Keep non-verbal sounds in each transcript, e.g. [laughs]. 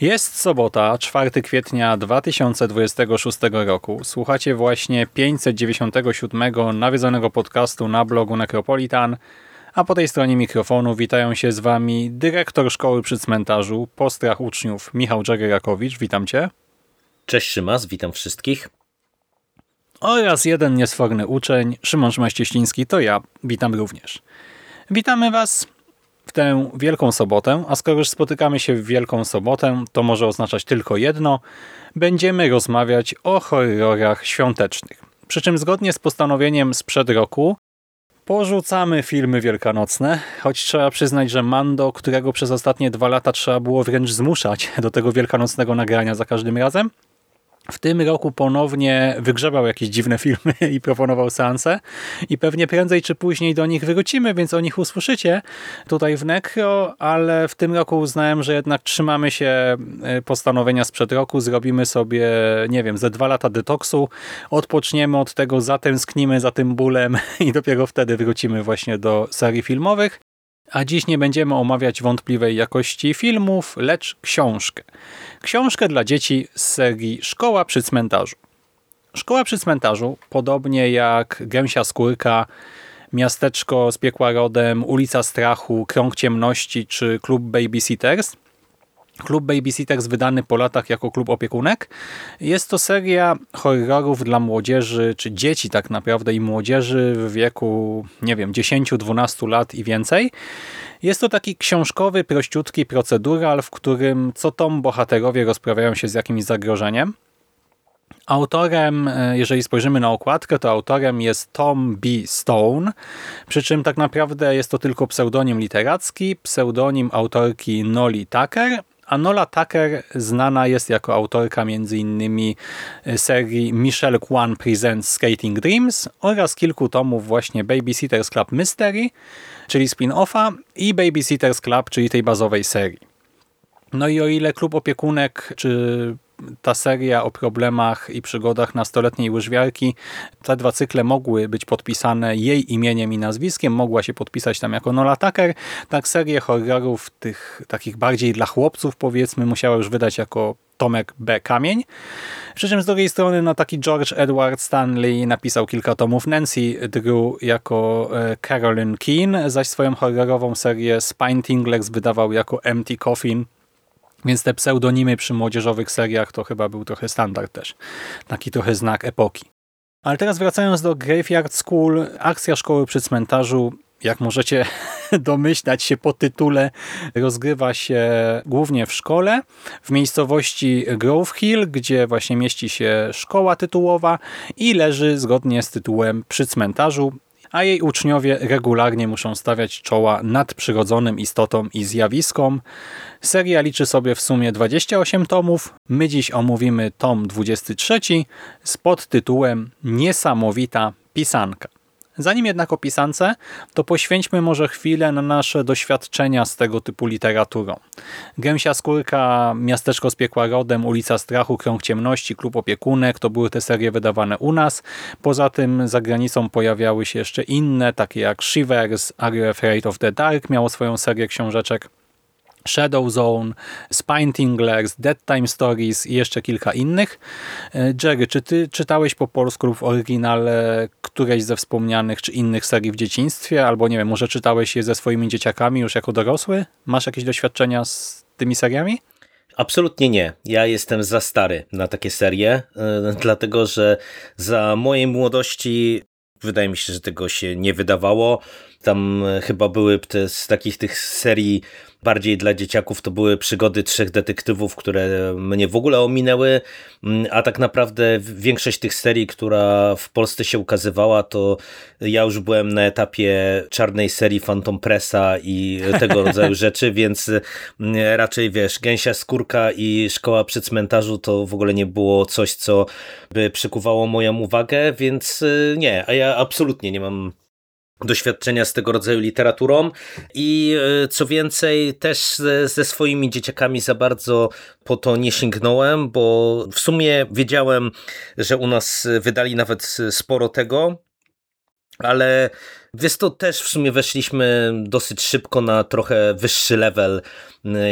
Jest sobota, 4 kwietnia 2026 roku. Słuchacie właśnie 597 nawiedzonego podcastu na blogu Necropolitan, a po tej stronie mikrofonu witają się z Wami dyrektor szkoły przy cmentarzu, postrach uczniów Michał Dżegerakowicz, witam Cię. Cześć Szymas, witam wszystkich. Oraz jeden niesforny uczeń, Szymon Szymaścieśliński, to ja, witam również. Witamy Was w tę Wielką Sobotę, a skoro już spotykamy się w Wielką Sobotę, to może oznaczać tylko jedno. Będziemy rozmawiać o horrorach świątecznych. Przy czym zgodnie z postanowieniem sprzed roku porzucamy filmy wielkanocne, choć trzeba przyznać, że Mando, którego przez ostatnie dwa lata trzeba było wręcz zmuszać do tego wielkanocnego nagrania za każdym razem, w tym roku ponownie wygrzebał jakieś dziwne filmy [laughs] i proponował seanse. I pewnie prędzej czy później do nich wrócimy, więc o nich usłyszycie tutaj w Necro, ale w tym roku uznałem, że jednak trzymamy się e, postanowienia sprzed roku, zrobimy sobie, nie wiem, ze dwa lata detoksu, odpoczniemy od tego, zatęsknimy za tym bólem [laughs] i dopiero wtedy wrócimy właśnie do serii filmowych. A dziś nie będziemy omawiać wątpliwej jakości filmów, lecz książkę. Książkę dla dzieci z serii Szkoła przy cmentarzu. Szkoła przy cmentarzu, podobnie jak Gęsia Skórka, Miasteczko z piekła rodem, Ulica Strachu, Krąg Ciemności czy Klub Babysitters, Klub Babysitters wydany po latach jako klub opiekunek. Jest to seria horrorów dla młodzieży, czy dzieci tak naprawdę i młodzieży w wieku, nie wiem, 10-12 lat i więcej. Jest to taki książkowy, prościutki procedural, w którym co tom bohaterowie rozprawiają się z jakimś zagrożeniem. Autorem, e, jeżeli spojrzymy na okładkę, to autorem jest Tom B. Stone, przy czym tak naprawdę jest to tylko pseudonim literacki, pseudonim autorki Noli Tucker, a Nola Tucker znana jest jako autorka m.in. E, serii Michelle Kwan Presents Skating Dreams oraz kilku tomów właśnie Babysitter's Club Mystery, czyli spin-offa i Babysitter's Club, czyli tej bazowej serii. No i o ile klub opiekunek czy ta seria o problemach i przygodach nastoletniej łyżwiarki, te dwa cykle mogły być podpisane jej imieniem i nazwiskiem, mogła się podpisać tam jako Nola Tucker, tak serię horrorów tych takich bardziej dla chłopców powiedzmy musiała już wydać jako Tomek B. Kamień. Przy czym z drugiej strony no, taki George Edward Stanley napisał kilka tomów. Nancy Drew jako e, Carolyn Keane, zaś swoją horrorową serię Spine Tinglers wydawał jako Empty Coffin, więc te pseudonimy przy młodzieżowych seriach to chyba był trochę standard też. Taki trochę znak epoki. Ale teraz wracając do Graveyard School, akcja szkoły przy cmentarzu, jak możecie [laughs] domyślać się po tytule, rozgrywa się głównie w szkole, w miejscowości Grove Hill, gdzie właśnie mieści się szkoła tytułowa i leży zgodnie z tytułem przy cmentarzu a jej uczniowie regularnie muszą stawiać czoła nadprzyrodzonym istotom i zjawiskom. Seria liczy sobie w sumie 28 tomów. My dziś omówimy tom 23 z podtytułem Niesamowita pisanka. Zanim jednak o pisance, to poświęćmy może chwilę na nasze doświadczenia z tego typu literaturą. Gęsia Skórka, Miasteczko z piekła rodem, Ulica Strachu, Krąg Ciemności, Klub Opiekunek, to były te serie wydawane u nas. Poza tym za granicą pojawiały się jeszcze inne, takie jak Shivers, Are You Afraid of the Dark miało swoją serię książeczek. Shadow Zone, Spine Tinglers, Dead Time Stories i jeszcze kilka innych. E, Jerry, czy ty czytałeś po polsku lub w oryginale któreś ze wspomnianych czy innych serii w dzieciństwie? Albo nie wiem, może czytałeś je ze swoimi dzieciakami już jako dorosły? Masz jakieś doświadczenia z tymi seriami? Absolutnie nie. Ja jestem za stary na takie serie, yy, dlatego że za mojej młodości wydaje mi się, że tego się nie wydawało. Tam e, chyba były te, z takich tych serii bardziej dla dzieciaków to były przygody trzech detektywów, które mnie w ogóle ominęły, mm, a tak naprawdę większość tych serii, która w Polsce się ukazywała, to ja już byłem na etapie czarnej serii Phantom Pressa i tego [laughs] rodzaju rzeczy, więc mm, raczej wiesz, gęsia skórka i szkoła przy cmentarzu to w ogóle nie było coś, co by przykuwało moją uwagę, więc y, nie, a ja absolutnie nie mam doświadczenia z tego rodzaju literaturą. I e, co więcej też ze, swoimi dzieciakami za bardzo po to nie sięgnąłem, bo w sumie wiedziałem, że u nas wydali nawet sporo tego, ale Wiesz, to też w sumie weszliśmy dosyć szybko na trochę wyższy level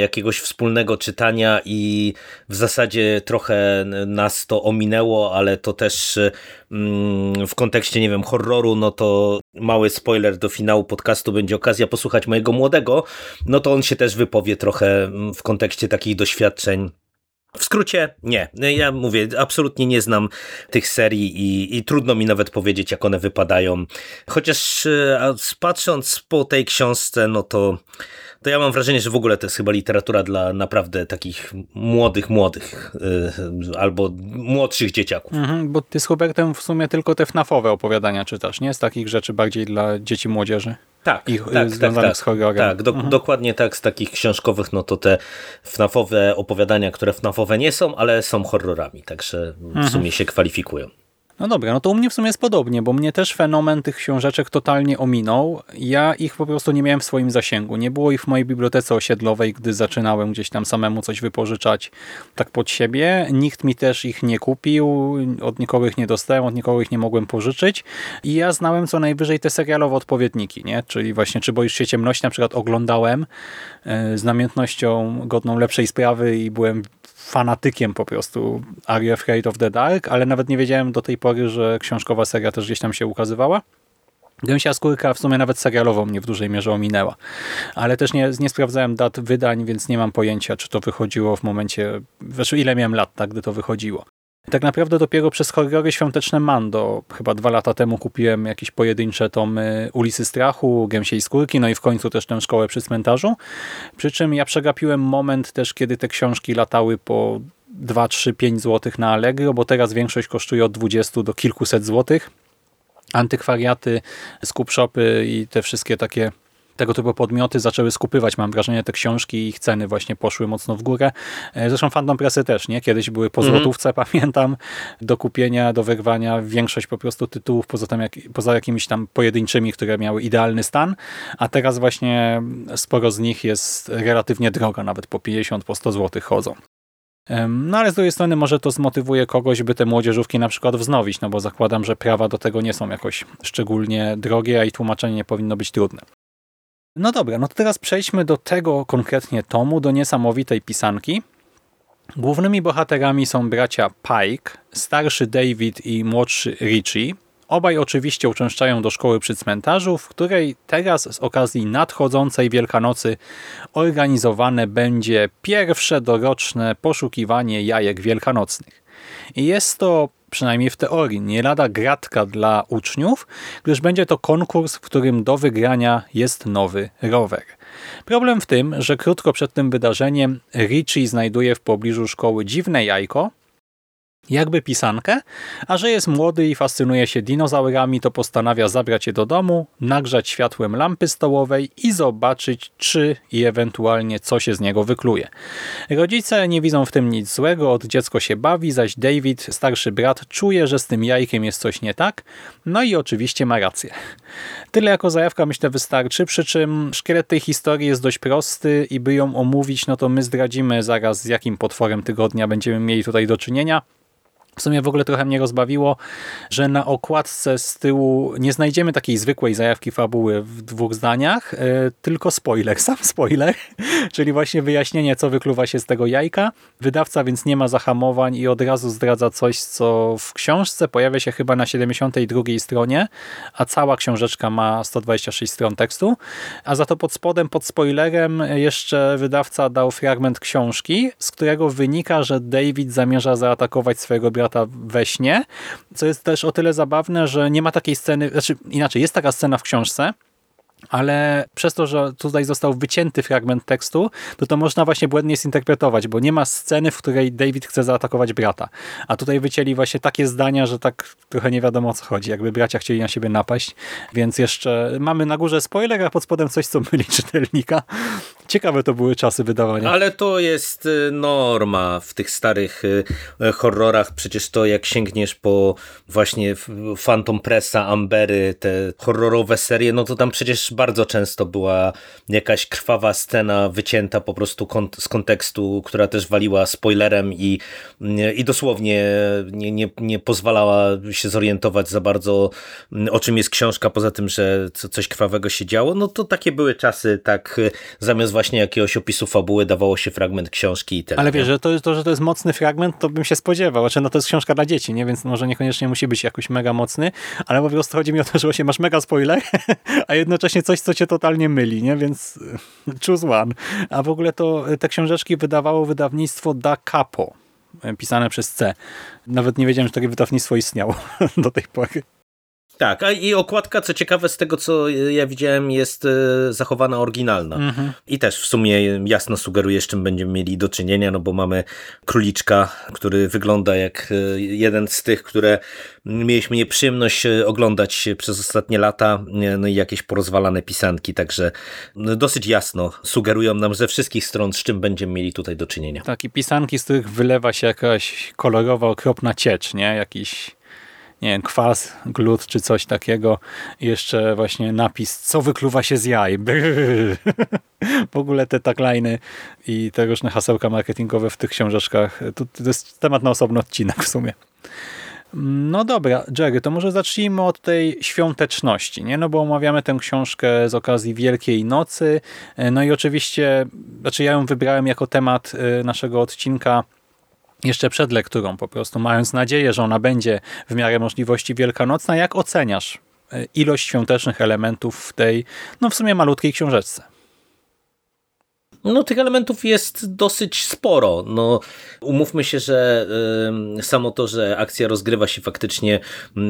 jakiegoś wspólnego czytania i w zasadzie trochę nas to ominęło, ale to też w kontekście, nie wiem, horroru, no to mały spoiler do finału podcastu będzie okazja posłuchać mojego młodego, no to on się też wypowie trochę w kontekście takich doświadczeń w skrócie, nie. Ja mówię, absolutnie nie znam tych serii i, i, trudno mi nawet powiedzieć, jak one wypadają. Chociaż e, patrząc po tej książce, no to, to ja mam wrażenie, że w ogóle to jest chyba literatura dla naprawdę takich młodych, młodych yy, albo młodszych dzieciaków. Mhm, bo ty z Hubertem w sumie tylko te FNAF-owe opowiadania czytasz, nie? Z takich rzeczy bardziej dla dzieci, młodzieży. Tak, ich, tak, związanych tak, z horrorem. Tak, do, mhm. dokładnie tak, z takich książkowych, no to te FNAFowe opowiadania, które FNAFowe nie są, ale są horrorami, także w mhm. sumie się kwalifikują. No dobra, no to u mnie w sumie jest podobnie, bo mnie też fenomen tych książeczek totalnie ominął. Ja ich po prostu nie miałem w swoim zasięgu. Nie było ich w mojej bibliotece osiedlowej, gdy zaczynałem gdzieś tam samemu coś wypożyczać tak pod siebie. Nikt mi też ich nie kupił, od nikogo ich nie dostałem, od nikogo ich nie mogłem pożyczyć. I ja znałem co najwyżej te serialowe odpowiedniki, nie? Czyli właśnie Czy boisz się ciemności na przykład oglądałem e, z namiętnością godną lepszej sprawy i byłem fanatykiem po prostu Are Afraid of the Dark, ale nawet nie wiedziałem do tej pory, że książkowa seria też gdzieś tam się ukazywała. Gęsia skórka w sumie nawet serialowo mnie w dużej mierze ominęła. Ale też nie, nie sprawdzałem dat wydań, więc nie mam pojęcia, czy to wychodziło w momencie, znaczy ile miałem lat, tak, gdy to wychodziło. Tak naprawdę dopiero przez horrory świąteczne Mando, chyba dwa lata temu kupiłem jakieś pojedyncze tomy Ulicy Strachu, Gęsiej Skórki, no i w końcu też tę szkołę przy cmentarzu. Przy czym ja przegapiłem moment też, kiedy te książki latały po 2, 3, 5 zł na Allegro, bo teraz większość kosztuje od 20 do kilkuset złotych. Antykwariaty, skupshopy i te wszystkie takie tego typu podmioty zaczęły skupywać, mam wrażenie, te książki i ich ceny właśnie poszły mocno w górę. E, zresztą Fandom Pressy też, nie? Kiedyś były po mhm. złotówce, [laughs] pamiętam, do kupienia, do wyrwania większość po prostu tytułów, poza, tym jak, poza jakimiś tam pojedynczymi, które miały idealny stan, a teraz właśnie sporo z nich jest relatywnie droga, nawet po 50, po 100 zł chodzą. No ale z drugiej strony może to zmotywuje kogoś, by te młodzieżówki na przykład wznowić, no bo zakładam, że prawa do tego nie są jakoś szczególnie drogie, a i tłumaczenie nie powinno być trudne. No dobra, no to teraz przejdźmy do tego konkretnie tomu, do niesamowitej pisanki. Głównymi bohaterami są bracia Pike, starszy David i młodszy Richie. Obaj oczywiście uczęszczają do szkoły przy cmentarzu, w której teraz z okazji nadchodzącej Wielkanocy organizowane będzie pierwsze doroczne poszukiwanie jajek wielkanocnych. I jest to przynajmniej w teorii, nie lada gratka dla uczniów, gdyż będzie to konkurs, w którym do wygrania jest nowy rower. Problem w tym, że krótko przed tym wydarzeniem Richie znajduje w pobliżu szkoły dziwne jajko, jakby pisankę, a że jest młody i fascynuje się dinozaurami, to postanawia zabrać je do domu, nagrzać światłem lampy stołowej i zobaczyć, czy i ewentualnie co się z niego wykluje. Rodzice nie widzą w tym nic złego, od dziecko się bawi, zaś David, starszy brat, czuje, że z tym jajkiem jest coś nie tak, no i oczywiście ma rację. Tyle jako zajawka myślę wystarczy, przy czym szkielet tej historii jest dość prosty i by ją omówić, no to my zdradzimy zaraz z jakim potworem tygodnia będziemy mieli tutaj do czynienia. W sumie w ogóle trochę mnie rozbawiło, że na okładce z tyłu nie znajdziemy takiej zwykłej zajawki fabuły w dwóch zdaniach, e, tylko spoiler, [laughs] sam spoiler, czyli właśnie wyjaśnienie, co wykluwa się z tego jajka. Wydawca więc nie ma zahamowań i od razu zdradza coś, co w książce pojawia się chyba na 72 stronie, a cała książeczka ma 126 stron tekstu, a za to pod spodem, pod spoilerem jeszcze wydawca dał fragment książki, z którego wynika, że David zamierza zaatakować swojego brata lata we śnie, co jest też o tyle zabawne, że nie ma takiej sceny, znaczy inaczej, jest taka scena w książce, ale przez to, że tutaj został wycięty fragment tekstu, to to można właśnie błędnie zinterpretować, bo nie ma sceny, w której David chce zaatakować brata. A tutaj wycięli właśnie takie zdania, że tak trochę nie wiadomo o co chodzi, jakby bracia chcieli na siebie napaść, więc jeszcze mamy na górze spoiler, a pod spodem coś, co myli [laughs] czytelnika. Ciekawe to były czasy wydawania. Ale to jest y, norma w tych starych y, y, horrorach. Przecież to jak sięgniesz po właśnie Phantom Pressa, Ambery, te horrorowe serie, no to tam przecież bardzo często była jakaś krwawa scena wycięta po prostu z kontekstu, która też waliła spoilerem i, i dosłownie nie, nie, nie pozwalała się zorientować za bardzo o czym jest książka, poza tym, że coś krwawego się działo. No to takie były czasy, tak zamiast właśnie jakiegoś opisu fabuły dawało się fragment książki i tyle. Ale wiesz, że to, to, że to jest mocny fragment, to bym się spodziewał. Znaczy, no to jest książka dla dzieci, nie? więc może niekoniecznie musi być jakoś mega mocny, ale po prostu chodzi mi o to, że właśnie masz mega spoiler, [laughs] a jednocześnie coś, co cię totalnie myli, nie? Więc [laughs] choose one. A w ogóle to te książeczki wydawało wydawnictwo Da Capo, pisane przez C. Nawet nie wiedziałem, że takie wydawnictwo istniało [laughs] do tej pory. Tak, a i okładka, co ciekawe, z tego co ja widziałem, jest e, zachowana oryginalna. Mhm. I też w sumie jasno sugeruje, z czym będziemy mieli do czynienia, no bo mamy króliczka, który wygląda jak e, jeden z tych, które mieliśmy nieprzyjemność e, oglądać przez ostatnie lata, no i jakieś porozwalane pisanki, także no, dosyć jasno sugerują nam ze wszystkich stron, z czym będziemy mieli tutaj do czynienia. Tak, i pisanki, z których wylewa się jakaś kolorowa, okropna ciecz, nie? Jakiś nie wiem, kwas, glut czy coś takiego. Jeszcze właśnie napis, co wykluwa się z jaj. [laughs] w ogóle te tagliny i te różne hasełka marketingowe w tych książeczkach, to, to jest temat na osobny odcinek w sumie. No dobra, Jerry, to może zacznijmy od tej świąteczności, nie? No bo omawiamy tę książkę z okazji Wielkiej Nocy. No i oczywiście, znaczy ja ją wybrałem jako temat y, naszego odcinka jeszcze przed lekturą, po prostu mając nadzieję, że ona będzie w miarę możliwości wielkanocna. Jak oceniasz e, ilość świątecznych elementów w tej, no w sumie malutkiej książeczce? No tych elementów jest dosyć sporo. No, umówmy się, że y, samo to, że akcja rozgrywa się faktycznie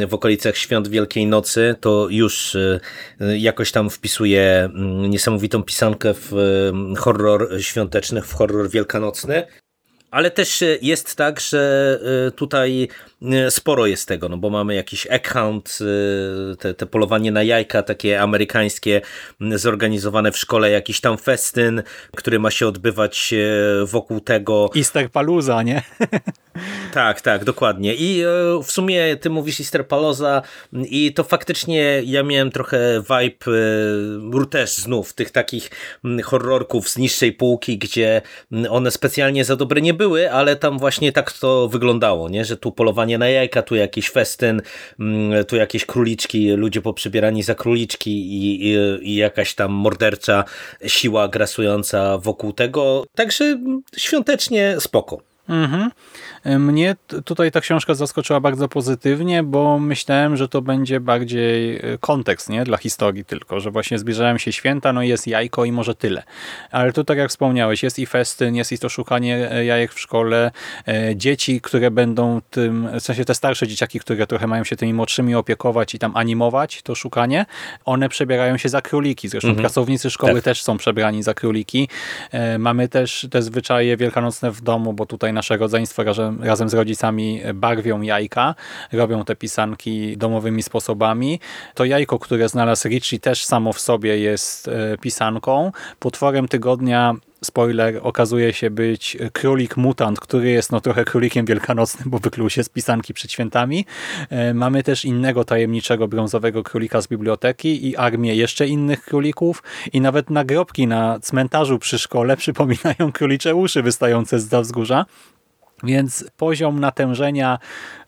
w okolicach świąt Wielkiej Nocy, to już y, jakoś tam wpisuje y, niesamowitą pisankę w horror świąteczny, w horror wielkanocny. Ale też e, jest tak, że e, tutaj e, sporo jest tego, no bo mamy jakiś hunt, te, te polowanie na jajka takie amerykańskie, zorganizowane w szkole, jakiś tam festyn, który ma się odbywać wokół tego. Easter Paluza, nie? [laughs] Tak, tak, dokładnie. I w sumie ty mówisz Easter Paloza i to faktycznie ja miałem trochę vibe też znów tych takich horrorków z niższej półki, gdzie one specjalnie za dobre nie były, ale tam właśnie tak to wyglądało, nie? że tu polowanie na jajka, tu jakiś festyn, tu jakieś króliczki, ludzie poprzybierani za króliczki i, i, i jakaś tam mordercza siła grasująca wokół tego. Także świątecznie spoko. Mhm. Mnie tutaj ta książka zaskoczyła bardzo pozytywnie, bo myślałem, że to będzie bardziej e, kontekst nie dla historii tylko, że właśnie zbliżają się święta, no jest jajko i może tyle. Ale tu tak jak wspomniałeś, jest i festyn, jest i to szukanie e, jajek w szkole, e, dzieci, które będą tym, w sensie te starsze dzieciaki, które trochę mają się tymi młodszymi opiekować i tam animować to szukanie, one przebierają się za króliki. Zresztą mhm. pracownicy szkoły tak. też są przebrani za króliki. Mamy też te zwyczaje wielkanocne w domu, bo tutaj nasze rodzeństwo razem, razem z rodzicami barwią jajka, robią te pisanki domowymi sposobami. To jajko, które znalazł Richie też samo w sobie jest e, pisanką. Potworem tygodnia spoiler, okazuje się być królik mutant, który jest no trochę królikiem wielkanocnym, bo wykluł się z pisanki przed świętami. E, mamy też innego tajemniczego brązowego królika z biblioteki i armię jeszcze innych królików i nawet nagrobki na cmentarzu przy szkole [laughs] przypominają królicze uszy wystające z wzgórza. Więc poziom natężenia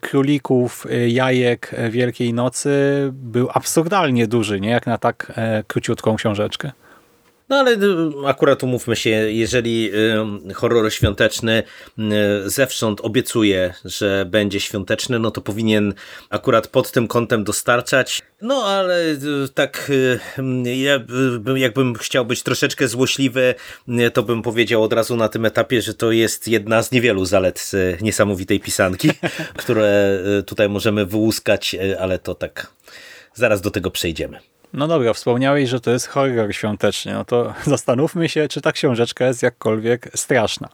królików, y, jajek y, Wielkiej Nocy był absurdalnie duży, nie jak na tak e, króciutką książeczkę. No ale y, akurat umówmy się, jeżeli y, horror świąteczny y, zewsząd obiecuje, że będzie świąteczny, no to powinien akurat pod tym kątem dostarczać. No ale tak ja, jakbym chciał być troszeczkę złośliwy, to bym powiedział od razu na tym etapie, że to jest jedna z niewielu zalet niesamowitej pisanki, [laughs] które tutaj możemy wyłuskać, ale to tak zaraz do tego przejdziemy. No dobra, wspomniałeś, że to jest horror świąteczny. No to [laughs] zastanówmy się, czy ta książeczka jest jakkolwiek straszna.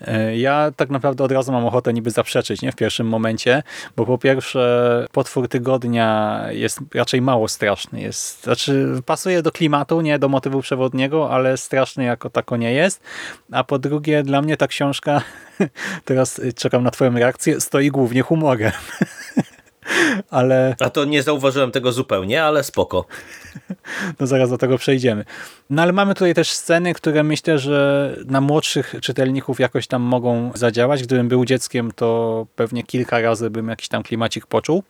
E, ja tak naprawdę od razu mam ochotę niby zaprzeczyć nie? w pierwszym momencie, bo po pierwsze potwór tygodnia jest raczej mało straszny. Jest, znaczy pasuje do klimatu, nie do motywu przewodniego, ale straszny jako tako nie jest. A po drugie dla mnie ta książka, [laughs] teraz czekam na twoją reakcję, stoi głównie humorem. [laughs] [laughs] ale... A to nie zauważyłem tego zupełnie, ale spoko. [laughs] No zaraz do tego przejdziemy. No ale mamy tutaj też sceny, które myślę, że na młodszych czytelników jakoś tam mogą zadziałać. Gdybym był dzieckiem, to pewnie kilka razy bym jakiś tam klimacik poczuł.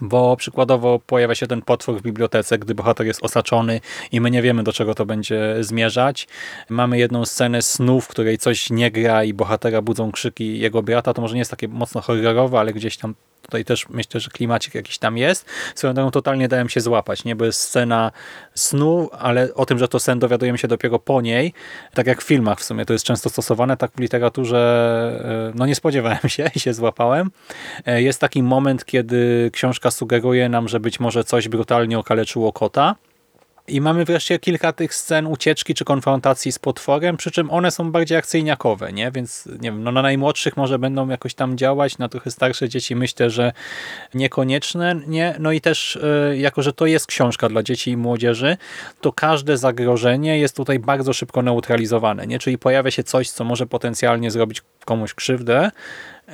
Bo przykładowo pojawia się ten potwór w bibliotece, gdy bohater jest osaczony i my nie wiemy, do czego to będzie zmierzać. Mamy jedną scenę snu, w której coś nie gra i bohatera budzą krzyki jego brata. To może nie jest takie mocno horrorowe, ale gdzieś tam Tutaj też myślę, że klimacik jakiś tam jest. Swoją drogą totalnie dałem się złapać, nie? Bo jest scena snu, ale o tym, że to sen dowiadujemy się dopiero po niej. Tak jak w filmach w sumie to jest często stosowane, tak w literaturze e, no nie spodziewałem się i się złapałem. E, jest taki moment, kiedy książka sugeruje nam, że być może coś brutalnie okaleczyło kota i mamy wreszcie kilka tych scen ucieczki czy konfrontacji z potworem, przy czym one są bardziej akcyjniakowe, nie? Więc nie wiem, no na najmłodszych może będą jakoś tam działać, na trochę starsze dzieci myślę, że niekonieczne, nie? No i też yy, jako, że to jest książka dla dzieci i młodzieży, to każde zagrożenie jest tutaj bardzo szybko neutralizowane, nie? Czyli pojawia się coś, co może potencjalnie zrobić komuś krzywdę,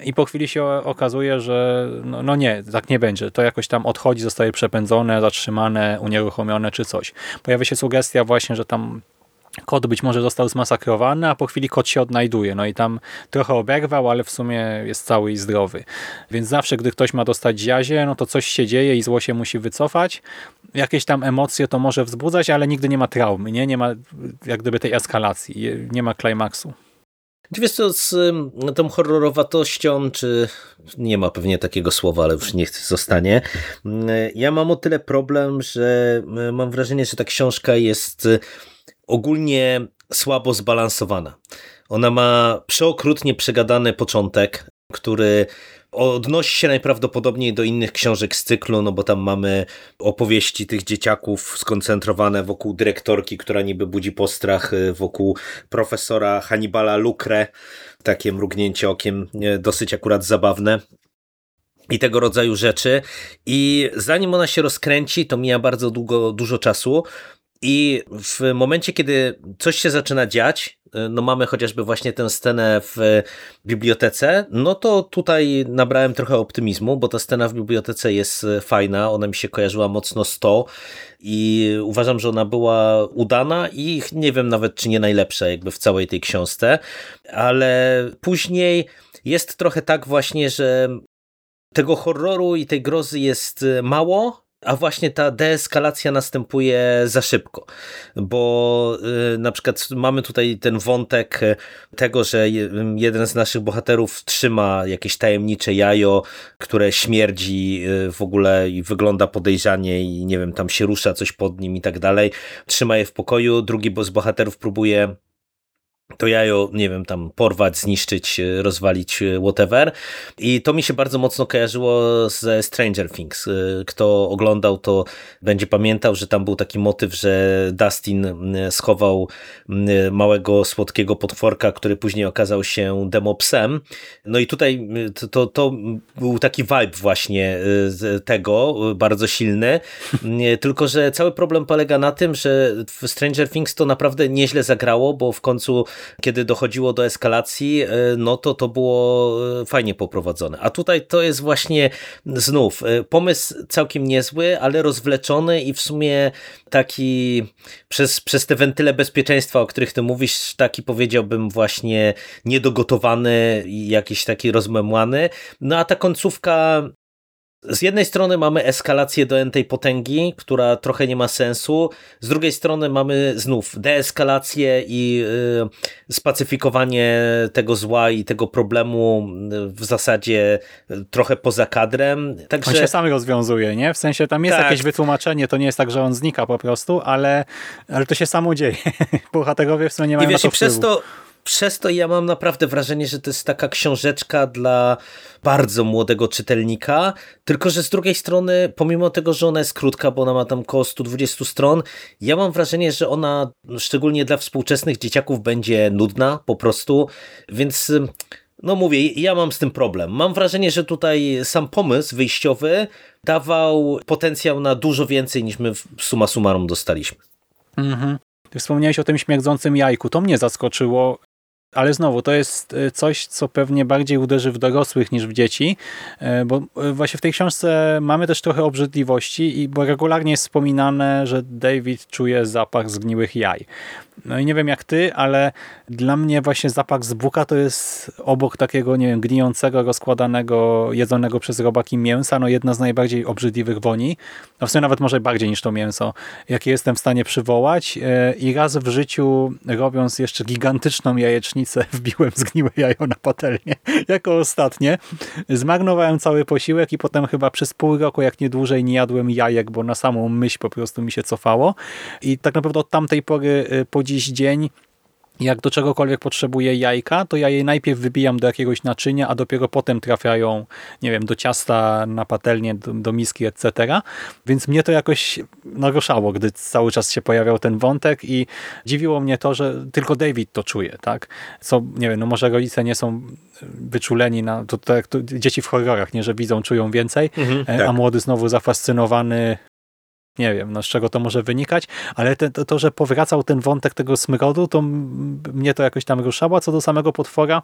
i po chwili się okazuje, że no, no, nie, tak nie będzie. To jakoś tam odchodzi, zostaje przepędzone, zatrzymane, unieruchomione czy coś. Pojawia się sugestia właśnie, że tam kot być może został zmasakrowany, a po chwili kot się odnajduje. No i tam trochę oberwał, ale w sumie jest cały i zdrowy. Więc zawsze, gdy ktoś ma dostać ziazie, no to coś się dzieje i zło się musi wycofać. Jakieś tam emocje to może wzbudzać, ale nigdy nie ma traumy, nie? Nie ma jak gdyby tej eskalacji, nie ma klimaksu. Wiesz co, z tą horrorowatością, czy nie ma pewnie takiego słowa, ale już niech zostanie. Ja mam o tyle problem, że mam wrażenie, że ta książka jest ogólnie słabo zbalansowana. Ona ma przeokrutnie przegadany początek, który odnosi się najprawdopodobniej do innych książek z cyklu, no bo tam mamy opowieści tych dzieciaków skoncentrowane wokół dyrektorki, która niby budzi postrach, y, wokół profesora Hannibala Lucre, takie mrugnięcie okiem dosyć akurat zabawne i tego rodzaju rzeczy. I zanim ona się rozkręci, to mija bardzo długo, dużo czasu. I w momencie, kiedy coś się zaczyna dziać, y, no mamy chociażby właśnie tę scenę w bibliotece, no to tutaj nabrałem trochę optymizmu, bo ta scena w bibliotece jest y, fajna, ona mi się kojarzyła mocno z to i uważam, że ona była udana i nie wiem nawet, czy nie najlepsza jakby w całej tej książce, ale później jest trochę tak właśnie, że tego horroru i tej grozy jest y, mało, a właśnie ta deeskalacja następuje za szybko, bo y, na przykład mamy tutaj ten wątek tego, że jeden z naszych bohaterów trzyma jakieś tajemnicze jajo, które śmierdzi y, w ogóle i wygląda podejrzanie i nie wiem, tam się rusza coś pod nim i tak dalej. Trzyma je w pokoju, drugi z bohaterów próbuje to jajo, nie wiem, tam porwać, zniszczyć, e, rozwalić, e, whatever. I to mi się bardzo mocno kojarzyło ze Stranger Things. E, kto oglądał, to będzie pamiętał, że tam był taki motyw, że Dustin schował małego, słodkiego potworka, który później okazał się demopsem. No i tutaj to, to, to był taki vibe właśnie tego, bardzo silny. Tylko, że cały problem polega na tym, że w Stranger Things to naprawdę nieźle zagrało, bo w końcu kiedy dochodziło do eskalacji, e, no to to było e, fajnie poprowadzone. A tutaj to jest właśnie znów e, pomysł całkiem niezły, ale rozwleczony i w sumie taki przez, przez te wentyle bezpieczeństwa, o których ty mówisz, taki powiedziałbym właśnie niedogotowany jakiś taki rozmemłany. No a ta końcówka z jednej strony mamy eskalację do entej potęgi, która trochę nie ma sensu, z drugiej strony mamy znów deeskalację i yy, spacyfikowanie tego zła i tego problemu y, w zasadzie trochę poza kadrem. Także... On się sam rozwiązuje, nie? W sensie tam jest tak. jakieś wytłumaczenie, to nie jest tak, że on znika po prostu, ale, ale to się samo dzieje. [laughs] Bohaterowie w sumie nie mają I wiesz, na to i przez to przez to ja mam naprawdę wrażenie, że to jest taka książeczka dla bardzo młodego czytelnika, tylko że z drugiej strony, pomimo tego, że ona jest krótka, bo ona ma tam około 120 stron, ja mam wrażenie, że ona szczególnie dla współczesnych dzieciaków będzie nudna po prostu, więc no mówię, ja mam z tym problem. Mam wrażenie, że tutaj sam pomysł wyjściowy dawał potencjał na dużo więcej niż my suma summarum dostaliśmy. Mhm. Ty wspomniałeś o tym śmierdzącym jajku. To mnie zaskoczyło. Ale znowu, to jest e, coś, co pewnie bardziej uderzy w dorosłych niż w dzieci, e, bo e, właśnie w tej książce mamy też trochę obrzydliwości i bo regularnie jest wspominane, że David czuje zapach zgniłych jaj. No i nie wiem jak ty, ale dla mnie właśnie zapach z buka to jest obok takiego, nie wiem, gnijącego, rozkładanego, jedzonego przez robaki mięsa, no jedna z najbardziej obrzydliwych woni. No w sumie nawet może bardziej niż to mięso, jakie jestem w stanie przywołać. I raz w życiu, robiąc jeszcze gigantyczną jajecznicę, wbiłem zgniłe jajo na patelnię, [laughs] jako ostatnie. Zmarnowałem cały posiłek i potem chyba przez pół roku, jak nie dłużej, nie jadłem jajek, bo na samą myśl po prostu mi się cofało. I tak naprawdę od tamtej pory e, po dziś dzień jak do czegokolwiek potrzebuję jajka, to ja je najpierw wybijam do jakiegoś naczynia, a dopiero potem trafiają, nie wiem, do ciasta, na patelnię, do, do miski, etc. Więc mnie to jakoś naruszało, gdy cały czas się pojawiał ten wątek i dziwiło mnie to, że tylko David to czuje, tak? Co, nie wiem, no może rodzice nie są wyczuleni na, to, to jak to dzieci w horrorach, nie, że widzą, czują więcej, Mhm, e, tak. a młody znowu zafascynowany nie wiem, no z czego to może wynikać, ale te, to, to, że powracał ten wątek tego smrodu, to mnie to jakoś tam ruszało, co do samego potwora,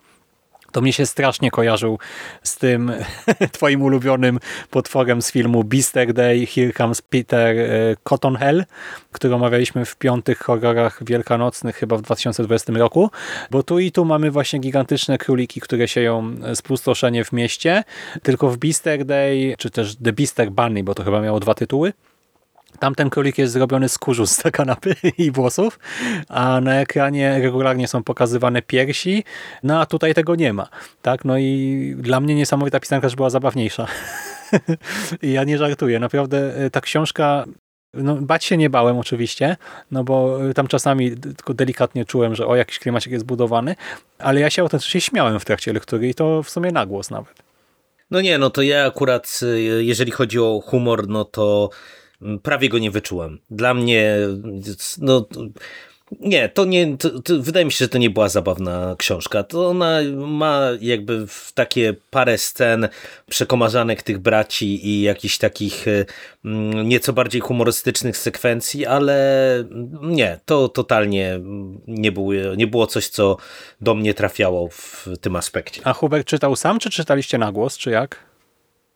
to mnie się strasznie kojarzył z tym [laughs] twoim ulubionym potworem z filmu Beaster Day, Here Comes Peter e, Cotton Hell, który omawialiśmy w piątych horrorach wielkanocnych chyba w 2020 roku, bo tu i tu mamy właśnie gigantyczne króliki, które sieją spustoszenie w mieście, tylko w Beaster Day, czy też The Beaster Bunny, bo to chyba miało dwa tytuły, Tamten królik jest zrobiony z kurzu z kanapy [laughs] i włosów, a na ekranie regularnie są pokazywane piersi, no a tutaj tego nie ma. Tak? No i dla mnie niesamowita pisanka już była zabawniejsza. [laughs] Ja nie żartuję. Naprawdę e, ta książka no, bać się nie bałem oczywiście, no bo e, tam czasami tylko delikatnie czułem, że o, jakiś klimacik jest budowany, ale ja się autentycznie śmiałem w trakcie lektury i to w sumie na głos nawet. No nie, no to ja akurat, y, jeżeli chodzi o humor, no to prawie go nie wyczułem. Dla mnie, no nie, to nie, to, to wydaje mi się, że to nie była zabawna książka. To ona ma jakby w takie parę scen przekomarzanek tych braci i jakichś takich y, mm, nieco bardziej humorystycznych sekwencji, ale nie, to totalnie nie było, nie było coś, co do mnie trafiało w tym aspekcie. A Hubert czytał sam, czy czytaliście na głos, czy jak?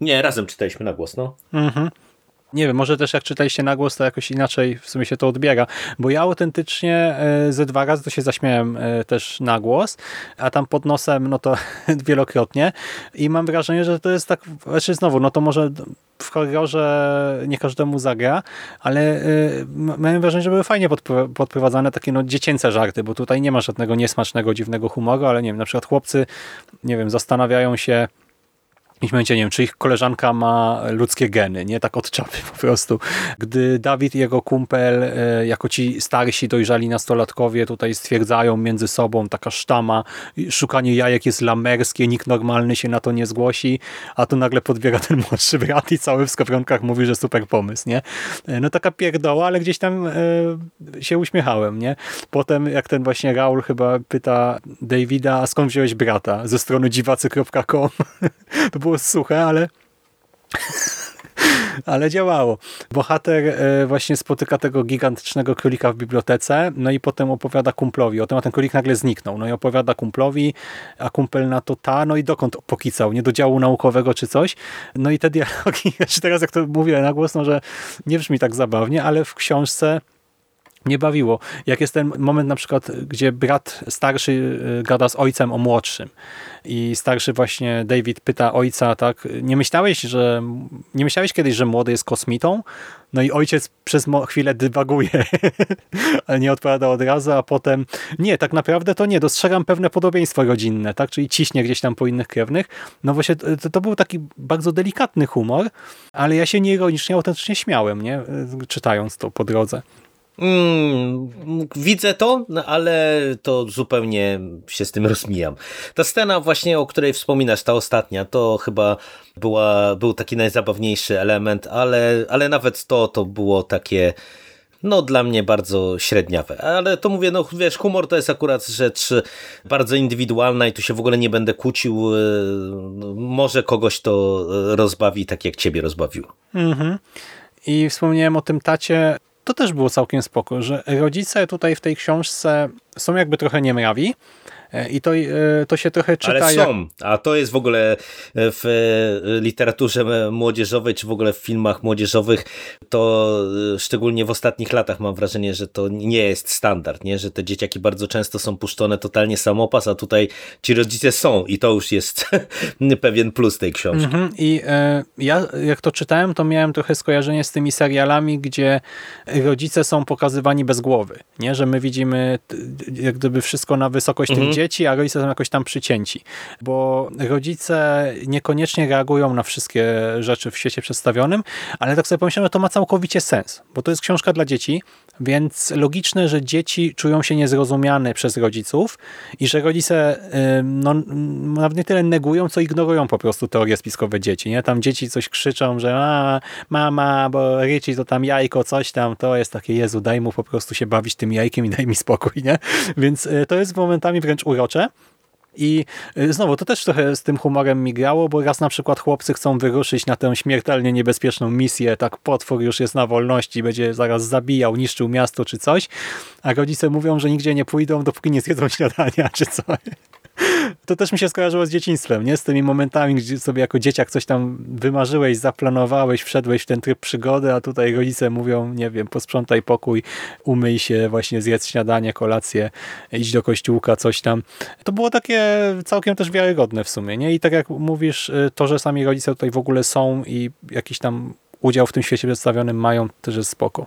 Nie, razem czytaliśmy na głos, no. Mhm. Nie wiem, może też jak czytaliście na głos, to jakoś inaczej w sumie się to odbiera, bo ja autentycznie e, ze dwa razy to się zaśmiałem e, też na głos, a tam pod nosem no to [laughs] wielokrotnie i mam wrażenie, że to jest tak, znaczy znowu, no to może w horrorze nie każdemu zagra, ale e, miałem wrażenie, że były fajnie podpro- podprowadzane takie no dziecięce żarty, bo tutaj nie ma żadnego niesmacznego, dziwnego humoru, ale nie wiem, na przykład chłopcy, nie wiem, zastanawiają się jakimś momencie, nie wiem, czy ich koleżanka ma ludzkie geny, nie tak od czapy po prostu. Gdy Dawid i jego kumpel, e, jako ci starsi, dojrzali nastolatkowie tutaj stwierdzają między sobą taka sztama, szukanie jajek jest lamerskie, nikt normalny się na to nie zgłosi, a tu nagle podbiega ten młodszy brat i cały w skowronkach mówi, że super pomysł, nie? E, No taka pierdoła, ale gdzieś tam e, się uśmiechałem, nie? Potem jak ten właśnie Raul chyba pyta Davida, a skąd wziąłeś brata? Ze strony dziwacy.com [laughs] to było suche, ale ale działało. Bohater e, właśnie spotyka tego gigantycznego królika w bibliotece, no i potem opowiada kumplowi o tym, a ten królik nagle zniknął. No i opowiada kumplowi, a kumpel na to ta, no i dokąd pokicał? Nie do działu naukowego czy coś? No i te dialogi, [laughs] znaczy teraz jak to mówię na głos, no że nie brzmi tak zabawnie, ale w książce mnie bawiło. Jak jest ten moment na przykład, gdzie brat starszy y, gada z ojcem o młodszym i starszy właśnie David pyta ojca, tak, nie myślałeś, że nie myślałeś kiedyś, że młody jest kosmitą? No i ojciec przez chwilę dywaguje, [laughs] ale nie odpowiada od razu, a potem nie, tak naprawdę to nie, dostrzegam pewne podobieństwo rodzinne, tak, czyli ciśnie gdzieś tam po innych krewnych. No właśnie to, to był taki bardzo delikatny humor, ale ja się nieironicznie, autentycznie śmiałem, nie, czytając to po drodze. Mm, widzę to, no, ale to zupełnie się z tym rozmijam. Ta scena właśnie, o której wspominasz, ta ostatnia, to chyba była, był taki najzabawniejszy element, ale, ale nawet to, to było takie no dla mnie bardzo średniawe. Ale to mówię, no wiesz, humor to jest akurat rzecz bardzo indywidualna i tu się w ogóle nie będę kłócił. E, może kogoś to rozbawi tak jak ciebie rozbawiło. Mhm. I wspomniałem o tym tacie, to też było całkiem spoko, że rodzice tutaj w tej książce są jakby trochę niemrawi, I to, e, to się trochę czyta. Ale są, jak... a to jest w ogóle w e, literaturze młodzieżowej, czy w ogóle w filmach młodzieżowych, to szczególnie w ostatnich latach mam wrażenie, że to nie jest standard, nie? że te dzieciaki bardzo często są puszczone totalnie samopas, a tutaj ci rodzice są i to już jest [laughs] pewien plus tej książki. Mhm. I e, ja jak to czytałem, to miałem trochę skojarzenie z tymi serialami, gdzie rodzice są pokazywani bez głowy, nie? że my widzimy jak gdyby wszystko na wysokość mhm. tych dzieci, a rodzice są jakoś tam przycięci. Bo rodzice niekoniecznie reagują na wszystkie rzeczy w świecie przedstawionym, ale tak sobie pomyślałem, że to ma całkowicie sens, bo to jest książka dla dzieci, więc logiczne, że dzieci czują się niezrozumiane przez rodziców i że rodzice no, nawet nie tyle negują, co ignorują po prostu teorie spiskowe dzieci. Nie? Tam dzieci coś krzyczą, że a, mama, bo Richie to tam jajko, coś tam, to jest takie, Jezu, daj mu po prostu się bawić tym jajkiem i daj mi spokój. Nie? Więc e, to jest momentami wręcz urocze. I y, znowu, to też trochę z tym humorem migrało, bo raz na przykład chłopcy chcą wyruszyć na tę śmiertelnie niebezpieczną misję, tak potwór już jest na wolności, będzie zaraz zabijał, niszczył miasto czy coś, a rodzice mówią, że nigdzie nie pójdą, dopóki nie zjedzą śniadania czy coś. To też mi się skojarzyło z dzieciństwem, nie? Z tymi momentami, gdzie sobie jako dzieciak coś tam wymarzyłeś, zaplanowałeś, wszedłeś w ten tryb przygody, a tutaj rodzice mówią, nie wiem, posprzątaj pokój, umyj się, właśnie zjedz śniadanie, kolację, idź do kościółka, coś tam. To było takie całkiem też wiarygodne w sumie, nie? I tak jak mówisz, y, to, że sami rodzice tutaj w ogóle są i jakiś tam udział w tym świecie przedstawionym mają, też jest spoko.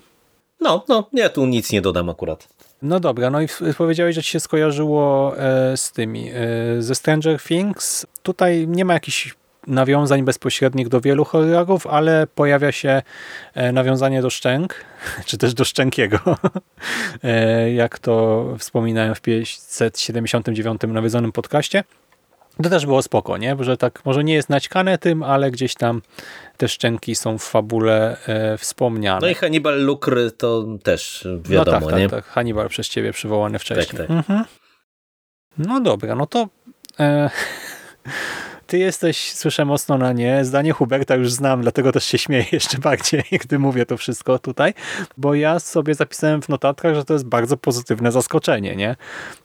No, no, ja tu nic nie dodam akurat. No dobra, no i powiedziałeś, że ci się skojarzyło e, z tymi, e, ze Stranger Things. Tutaj nie ma jakichś nawiązań bezpośrednich do wielu horrorów, ale pojawia się e, nawiązanie do Szczęk, [laughs] czy też do Szczękiego, [laughs] jak to wspominałem w 579 nawiedzonym podcaście. To też było spoko, nie? Że tak może nie jest naćkane tym, ale gdzieś tam te szczęki są w fabule e, wspomniane. No i Hannibal Lukr to też wiadomo, no tak, nie? Tak, tak. Hannibal przez ciebie przywołany wcześniej. Tak, tak. Mhm. No dobra, no to e, [laughs] ty jesteś, słyszę mocno na nie. Zdanie Huberta już znam, dlatego też się śmieję [laughs] jeszcze bardziej, gdy mówię to wszystko tutaj, bo ja sobie zapisałem w notatkach, że to jest bardzo pozytywne zaskoczenie, nie?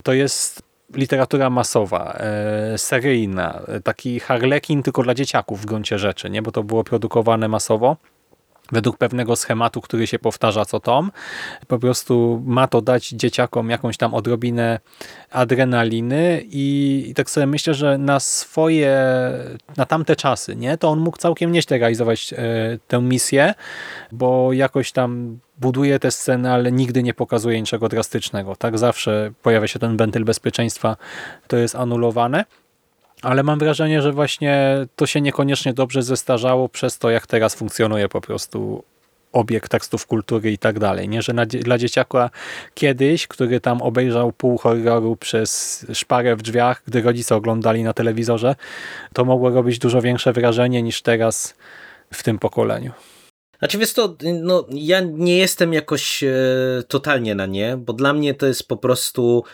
To jest literatura masowa, e, seryjna, taki harlekin tylko dla dzieciaków w gruncie rzeczy, nie? bo to było produkowane masowo według pewnego schematu, który się powtarza co tom. Po prostu ma to dać dzieciakom jakąś tam odrobinę adrenaliny i, i tak sobie myślę, że na swoje, na tamte czasy, nie, to on mógł całkiem nieźle realizować e, tę misję, bo jakoś tam buduje te sceny, ale nigdy nie pokazuje niczego drastycznego. Tak zawsze pojawia się ten wentyl bezpieczeństwa, to jest anulowane ale mam wrażenie, że właśnie to się niekoniecznie dobrze zestarzało przez to, jak teraz funkcjonuje po prostu obieg tekstów kultury i tak dalej. Nie, że na, dla dzieciaka kiedyś, który tam obejrzał pół horroru przez szparę w drzwiach, gdy rodzice oglądali na telewizorze, to mogło robić dużo większe wrażenie niż teraz w tym pokoleniu. Znaczy wiesz to, no, ja nie jestem jakoś e, totalnie na nie, bo dla mnie to jest po prostu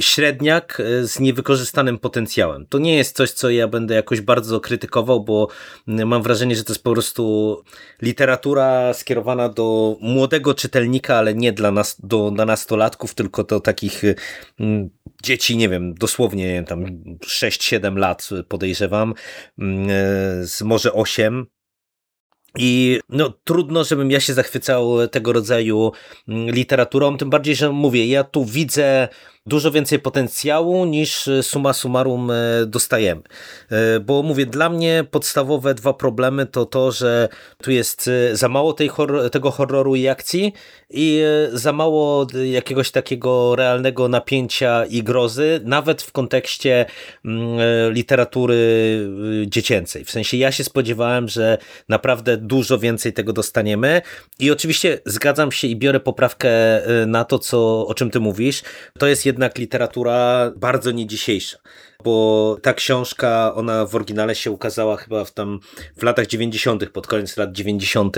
średniak e, z niewykorzystanym potencjałem. To nie jest coś, co ja będę jakoś bardzo krytykował, bo mam wrażenie, że to jest po prostu literatura skierowana do młodego czytelnika, ale nie dla, nas, do, dla nastolatków, tylko do takich mm, dzieci, nie wiem, dosłownie tam 6-7 lat podejrzewam, e, z może 8 i no, trudno, żebym ja się zachwycał tego rodzaju mm, literaturą, tym bardziej, że mówię, ja tu widzę dużo więcej potencjału niż e, suma summarum e, dostajemy. E, bo mówię, dla mnie podstawowe dwa problemy to to, że tu jest za mało tej tego horroru i akcji i za mało jakiegoś takiego realnego napięcia i grozy, nawet w kontekście mm, literatury dziecięcej. W sensie ja się spodziewałem, że naprawdę dużo więcej tego dostaniemy i oczywiście zgadzam się i biorę poprawkę na to, co, o czym ty mówisz. To jest jednak literatura bardzo nie dzisiejsza bo ta książka, ona w oryginale się ukazała chyba w tam w latach 90., pod koniec lat 90.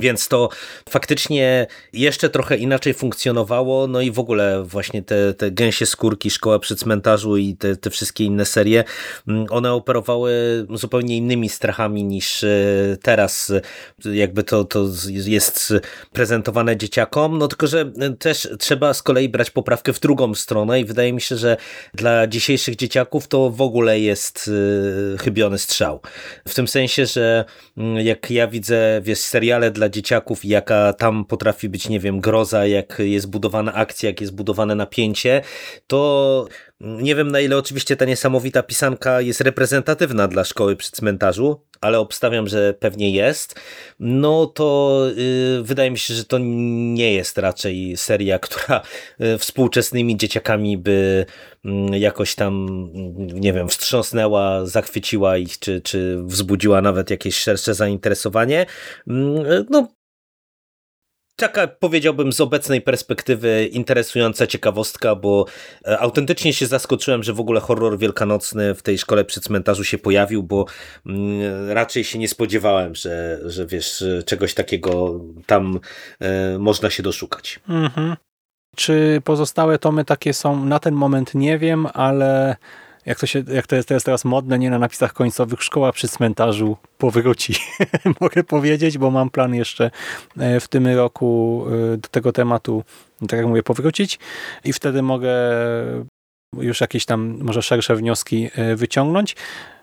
Więc to faktycznie jeszcze trochę inaczej funkcjonowało, no i w ogóle właśnie te, te gęsie skórki, Szkoła przy cmentarzu i te, te wszystkie inne serie, mm, one operowały zupełnie innymi strachami niż e, teraz jakby to, to jest prezentowane dzieciakom, no tylko, że też trzeba z kolei brać poprawkę w drugą stronę i wydaje mi się, że dla dzisiejszych dzieciaków to w ogóle jest e, chybiony strzał. W tym sensie, że mm, jak ja widzę, wiesz, seriale dla dzieciaków, jaka tam potrafi być, nie wiem, groza, jak jest budowana akcja, jak jest budowane napięcie, to nie wiem na ile oczywiście ta niesamowita pisanka jest reprezentatywna dla szkoły przy cmentarzu, ale obstawiam, że pewnie jest, no to yy, wydaje mi się, że to nie jest raczej seria, [laughs] która yy, współczesnymi dzieciakami by yy, jakoś tam, nie wiem, wstrząsnęła, zachwyciła ich, czy, czy wzbudziła nawet jakieś szersze zainteresowanie. Mm, no, taka, powiedziałbym, z obecnej perspektywy interesująca ciekawostka, bo e, autentycznie się zaskoczyłem, że w ogóle horror wielkanocny w tej szkole przy cmentarzu się pojawił, bo mm, raczej się nie spodziewałem, że, że wiesz, czegoś takiego tam e, można się doszukać. Mhm. Czy pozostałe tomy takie są na ten moment nie wiem, ale jak to, się, jak to jest teraz, teraz modne, nie na napisach końcowych, szkoła przy cmentarzu powróci. [laughs] Mogę powiedzieć, bo mam plan jeszcze e, w tym roku e, do tego tematu, tak jak mówię, powrócić i wtedy mogę już jakieś tam może szersze wnioski e, wyciągnąć.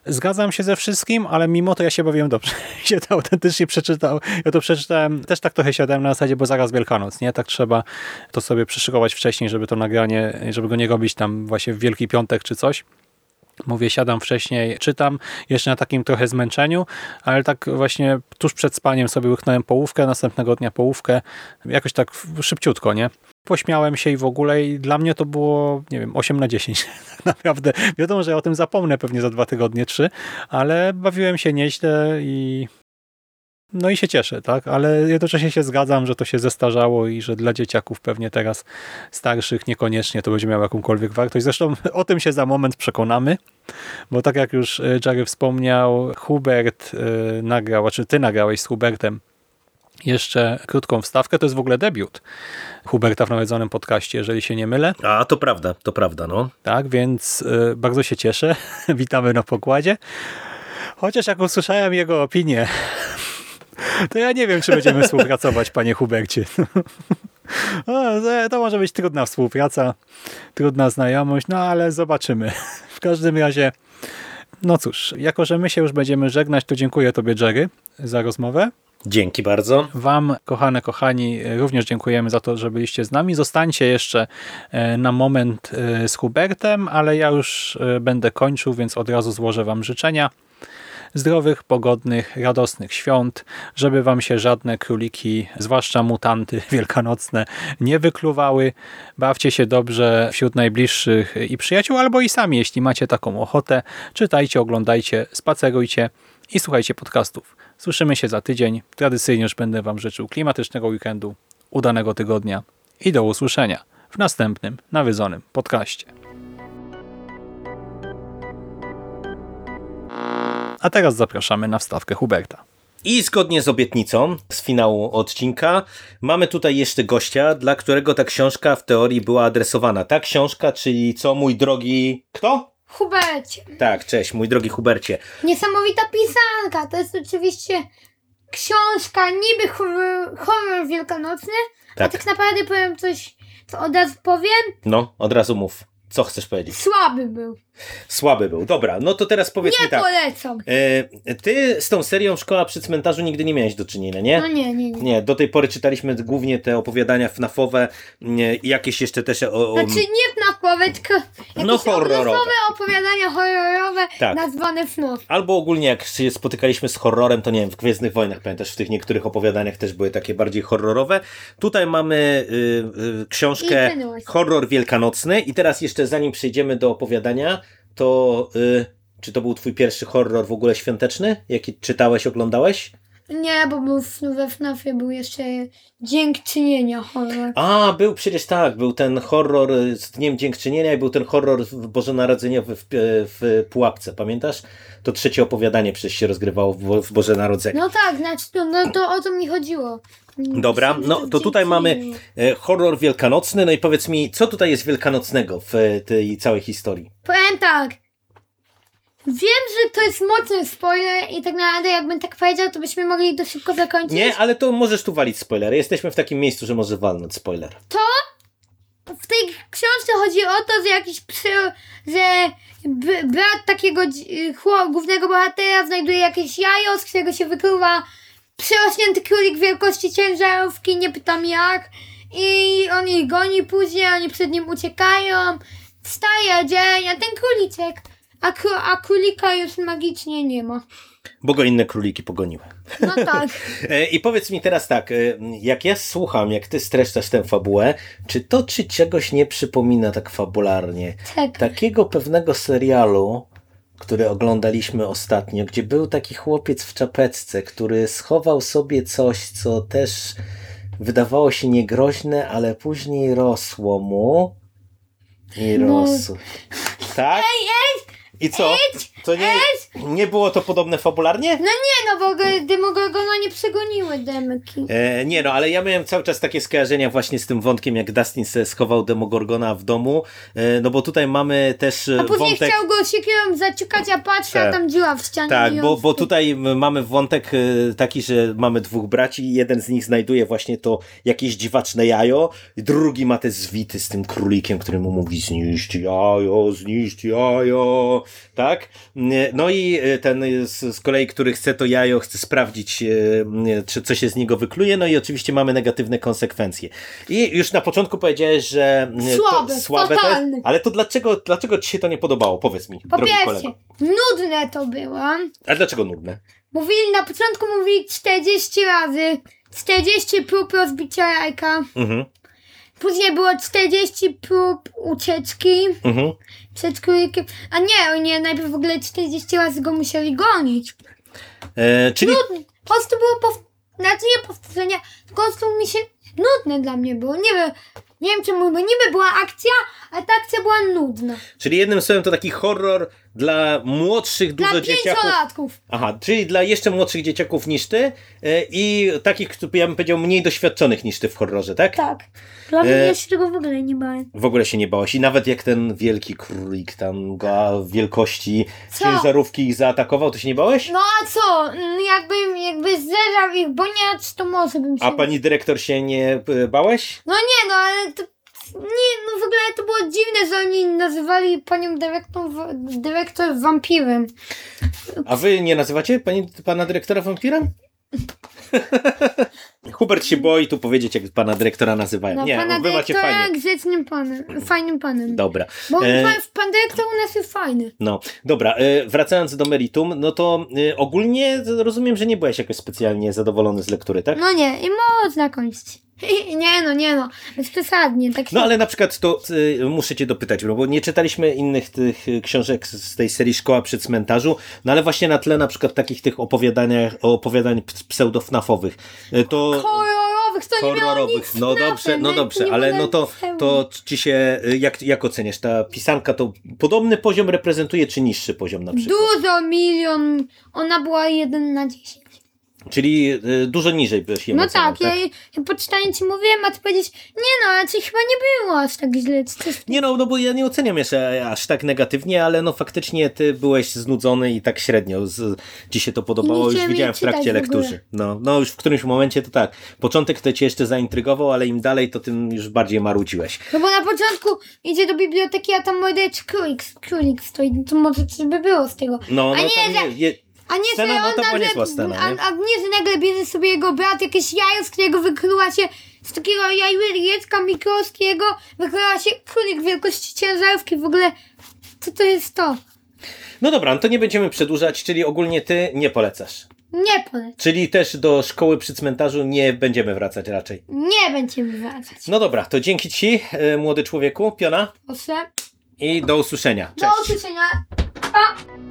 Zgadzam się ze wszystkim, ale mimo to ja się bawiłem dobrze. [laughs] się to autentycznie przeczytał. Ja to przeczytałem, też tak trochę siadałem na zasadzie, bo zaraz Wielkanoc, nie? Tak trzeba to sobie przyszykować wcześniej, żeby to nagranie, żeby go nie robić tam właśnie w Wielki Piątek czy coś. Mówię, siadam wcześniej, czytam, jeszcze na takim trochę zmęczeniu, ale tak właśnie tuż przed spaniem sobie łyknąłem połówkę, następnego dnia połówkę, jakoś tak szybciutko, nie? Pośmiałem się i w ogóle i dla mnie to było, nie wiem, 8 na 10. [laughs] Tak naprawdę wiadomo, że ja o tym zapomnę pewnie za dwa tygodnie, trzy, ale bawiłem się nieźle i no i się cieszę, tak? Ale jednocześnie się zgadzam, że to się zestarzało i że dla dzieciaków pewnie teraz starszych niekoniecznie to będzie miało jakąkolwiek wartość. Zresztą [laughs] o tym się za moment przekonamy, bo tak jak już e, Jerry wspomniał, Hubert e, nagrał, czy ty nagrałeś z Hubertem jeszcze krótką wstawkę. To jest w ogóle debiut Huberta w nawiedzonym podcaście, jeżeli się nie mylę. A, to prawda, to prawda, no. Tak, więc e, bardzo się cieszę. [laughs] Witamy na pokładzie. Chociaż jak usłyszałem jego opinię [laughs] to ja nie wiem, czy będziemy współpracować, panie Hubercie. [laughs] To może być trudna współpraca, trudna znajomość, no ale zobaczymy. [laughs] W każdym razie, no cóż, jako że my się już będziemy żegnać, to dziękuję tobie, Jerry, za rozmowę. Dzięki bardzo. Wam, kochane, kochani, również dziękujemy za to, że byliście z nami. Zostańcie jeszcze e, na moment e, z Hubertem, ale ja już e, będę kończył, więc od razu złożę Wam życzenia zdrowych, pogodnych, radosnych świąt, żeby wam się żadne króliki, zwłaszcza mutanty [laughs] wielkanocne, nie wykluwały. Bawcie się dobrze wśród najbliższych i przyjaciół, albo i sami, jeśli macie taką ochotę. Czytajcie, oglądajcie, spacerujcie i słuchajcie podcastów. Słyszymy się za tydzień. Tradycyjnie już będę wam życzył klimatycznego weekendu, udanego tygodnia i do usłyszenia w następnym nawiedzonym podcaście. A teraz zapraszamy na wstawkę Huberta. I zgodnie z obietnicą z finału odcinka mamy tutaj jeszcze gościa, dla którego ta książka w teorii była adresowana. Ta książka, czyli co mój drogi... Kto? Hubercie. Tak, cześć, mój drogi Hubercie. Niesamowita pisanka. To jest oczywiście książka niby horror, horror wielkanocny, tak. a tak naprawdę powiem coś, co od razu powiem. No, od razu mów. Co chcesz powiedzieć? Słaby był. Słaby był. Dobra, no to teraz powiedz Nie mi tak. polecam. E, ty z tą serią Szkoła przy cmentarzu nigdy nie miałeś do czynienia, nie? No nie, nie, nie. Nie, do tej pory czytaliśmy głównie te opowiadania FNAF-owe nie, i jakieś jeszcze też o, o, Znaczy nie FNAF, tylko No, horrorowe. opowiadania horrorowe Tak. nazwane FNAF. Albo ogólnie jak się spotykaliśmy z horrorem, to nie wiem, w Gwiezdnych Wojnach, pamiętasz, w tych niektórych opowiadaniach też były takie bardziej horrorowe. Tutaj mamy y, y, książkę. Horror Wielkanocny i teraz jeszcze zanim przejdziemy do opowiadania, to y, czy to był twój pierwszy horror w ogóle świąteczny? Jaki czytałeś, oglądałeś? Nie, bo był w, we FNAFie był jeszcze dziękczynienia horror. A, był przecież tak, był ten horror z Dniem Dziękczynienia i był ten horror w- bożonarodzeniowy w, w Pułapce, pamiętasz? To trzecie opowiadanie przecież się rozgrywało w, w Boże Narodzenie. No tak, znaczy, no, no to o to mi chodziło. Dobra, no to tutaj mamy e, horror wielkanocny, no i powiedz mi, co tutaj jest wielkanocnego w e, tej całej historii? Powiem tak. Wiem, że to jest mocny spoiler i tak naprawdę jakbym tak powiedział, to byśmy mogli to szybko zakończyć. Nie, ale to możesz tu walić spoilery. Jesteśmy w takim miejscu, że może walnąć spoiler. W tej książce chodzi o to, że jakiś psy, że brat takiego głównego bohatera znajduje jakieś jajo, z którego się wykluwa przerośnięty królik wielkości ciężarówki, nie pytam jak. I on ich goni później, oni przed nim uciekają. Wstaje dzień, a ten króliczek, a, kró- a królika już magicznie nie ma. Bo go inne króliki pogoniły. No tak. [laughs] E, I powiedz mi teraz tak, e, jak ja słucham, jak ty streszczasz tę fabułę, czy to ci czegoś nie przypomina tak fabularnie? Tak. Takiego pewnego serialu, który oglądaliśmy ostatnio, gdzie był taki chłopiec w czapeczce, który schował sobie coś, co też wydawało się niegroźne, ale później rosło mu. I No. rosło. Tak? I co? To nie, nie było to podobne fabularnie? No nie, no bo go- Demogorgona nie przegoniły demki. E, nie no, ale ja miałem cały czas takie skojarzenia właśnie z tym wątkiem, jak Dustin se schował Demogorgona w domu, e, no bo tutaj mamy też e, A później wątek... chciał go siekierą zaciukać, a patrzy, a Tak. tam dziura w ścianie. Tak, bo, bo wtedy- tutaj m- mamy wątek e, taki, że mamy dwóch braci i jeden z nich znajduje właśnie to jakieś dziwaczne jajo, i drugi ma te zwity z tym królikiem, który mu mówi zniszcz jajo, zniszcz jajo, tak? No i e, ten e, z, z kolei, który chce to jajo, chce sprawdzić, e, m, czy co się z niego wykluje, no i oczywiście mamy negatywne konsekwencje. I już na początku powiedziałeś, że Słabe, to, słabe to jest, ale to dlaczego, dlaczego ci się to nie podobało? Powiedz mi, Po drogi pierwsze, kolego. nudne to było. A dlaczego nudne? Mówili na początku mówili 40 razy. 40 prób rozbicia jajka. Mhm, Później było 40 prób ucieczki mhm. Przed królikiem. A nie, oni najpierw w ogóle 40 razy go musieli gonić. E, czyli. Po prostu było pow... Znaczy nie powtórzenia, po prostu mi się nudne dla mnie było. Nie wiem, nie wiem czemu, bo niby była akcja, a ta akcja była nudna. Czyli jednym słowem to taki horror dla młodszych Dla dużo dzieciaków. pięciolatków. Aha, czyli dla jeszcze młodszych dzieciaków niż ty e, i takich, ja bym powiedział, mniej doświadczonych niż ty w horrorze, tak? Tak. Dla mnie E, ja się tego w ogóle nie bałem. W ogóle się nie bałaś. I nawet jak ten wielki królik tam go wielkości Co? ciężarówki ich zaatakował, to się nie bałeś? No a co? Mm, Jakby, jakby zeżarł ich boniacz, to może bym się... A pani dyrektor się nie e, bałeś? No nie, no ale to... Nie, no w ogóle to było dziwne, że oni nazywali panią dyrektor, dyrektor wampirem. A wy nie nazywacie pani, pana dyrektora wampirem? [laughs] Hubert się boi tu powiedzieć, jak pana dyrektora nazywają. No, nie, pana wy macie fajnie. grzecznym panem, fajnym panem. Dobra. Bo E, pan, pan dyrektor u nas jest fajny. No, dobra, e, wracając do meritum, no to e, ogólnie rozumiem, że nie byłeś jakoś specjalnie zadowolony z lektury, tak? No nie, i można kończyć. Nie no, nie no, bez przesadnie. Tak No się- ale na przykład to y, muszę cię dopytać, no bo nie czytaliśmy innych tych y, książek z tej serii Szkoła przy cmentarzu, no ale właśnie na tle na przykład takich tych opowiadaniach, opowiadań pseudo-fnafowych, y, to... Horrorowych, to Horrorowych, no dobrze, no dobrze, ale no to, to ci się, y, jak, jak oceniasz, ta pisanka to podobny poziom reprezentuje, czy niższy poziom na przykład? Dużo, milion. Ona była 1 na 10. Czyli y, dużo niżej byłeś No oceniał, tak, ja, ja po czytaniu ci mówiłem, a ty powiedzieć, nie no, ale coś chyba nie było aż tak źle. Nie no, no bo ja nie oceniam jeszcze aż tak negatywnie, ale no faktycznie ty byłeś znudzony i tak średnio z, ci się to podobało, Nie już widziałem w trakcie w lektury. No, no już w którymś momencie to tak, początek to cię jeszcze zaintrygował, ale im dalej to tym już bardziej marudziłeś. No bo na początku idzie do biblioteki, a tam morderczy królik, królik stoi, to może coś by było z tego. No, a no nie, tam nie, je, a nie, że on nagle, scena, a, nie? a nie, że nagle bierze sobie jego brat jakieś jajo, z którego wykluła się, z takiego jajeczka mikroskiego, wykluła się królik wielkości ciężarówki, w ogóle, co to jest to? no dobra, no to nie będziemy przedłużać, czyli ogólnie ty nie polecasz. Nie polecam. Czyli też do szkoły przy cmentarzu nie będziemy wracać raczej. Nie będziemy wracać. No dobra, to dzięki ci, e, młody człowieku, piona Proszę. i do usłyszenia. Do Cześć. usłyszenia. Pa!